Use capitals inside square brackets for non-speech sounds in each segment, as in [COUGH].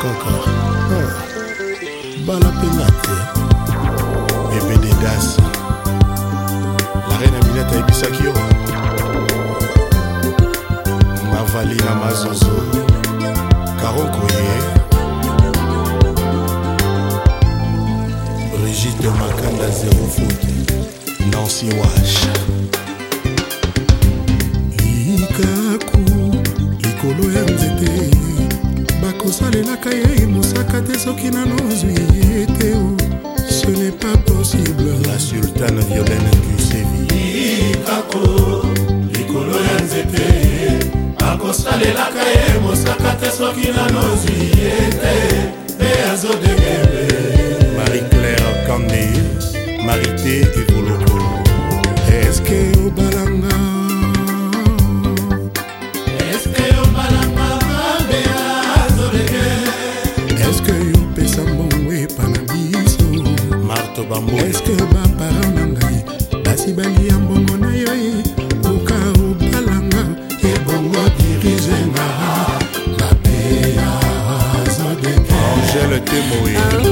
kaka hmm. bala mpe nga te ebededasi la reine aminata ayebisaki yo mavali na mazozo karokoye brigide makanda zero foot nancy wash nalelaka ye mosaka te soki nanozwi ye te ce n'est pas possible la sultane violene duseviikako likolo ya nzete akosalelaka ye mosaka te soki nanozwi ye te mpe azodegebe marie claire candil marité evoloko eske obalanga bamboeske baparao na ngai basi balia mbongo na yo koka obalanga ebongo dirizenga mapeya zodeke angele temoe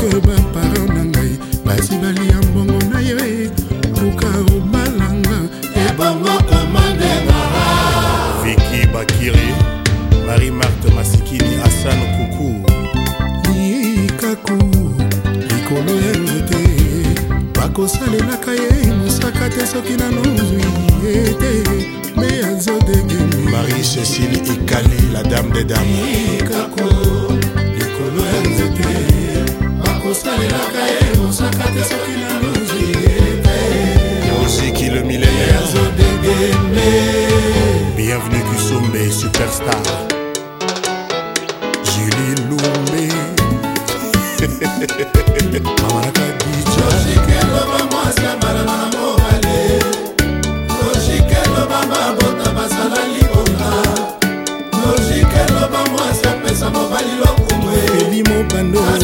parceque baparo na ngai basi balia mbongo na yo luka obalanga ebongo komandenga viki bakiri marie marte masikini asano kuku ikaku likolo ya nzete bakosalelaka ye mosaka te soki nanozwi ye te me azodenge marie cécile ikali la dame des dames ikaku E e bienvenue ye sommet le bienvenue superstar julie lumbe [LAUGHS]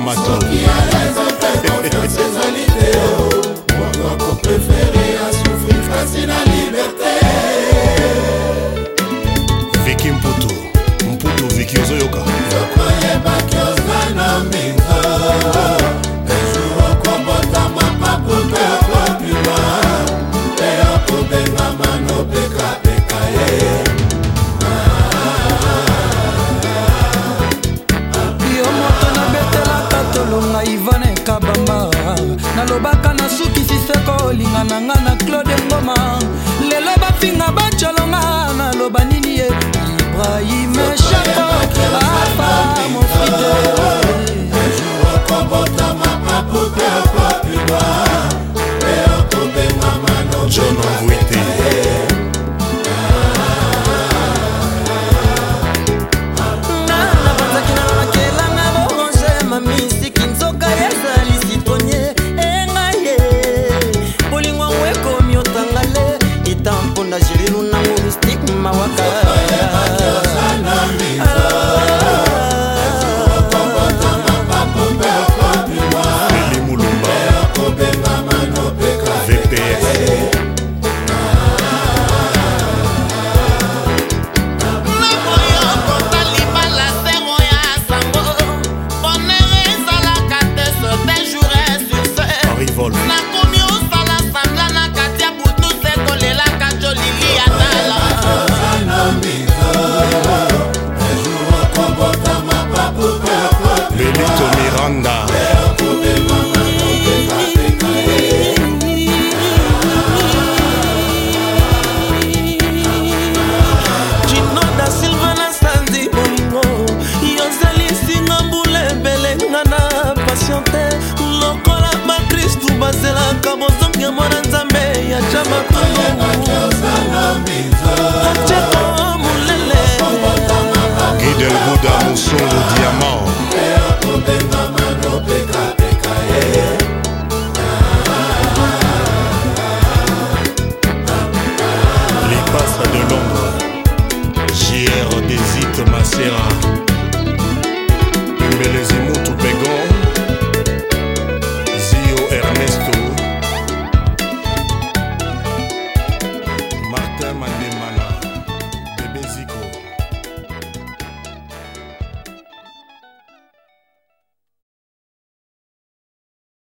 mato viki mputu mputu viki ozoyoka okoyebaki oza na mbinga ejour okobotama mabuta kobima mpe okobengama nobekabeka ye baloba nini ye ibrahime shaka eu sou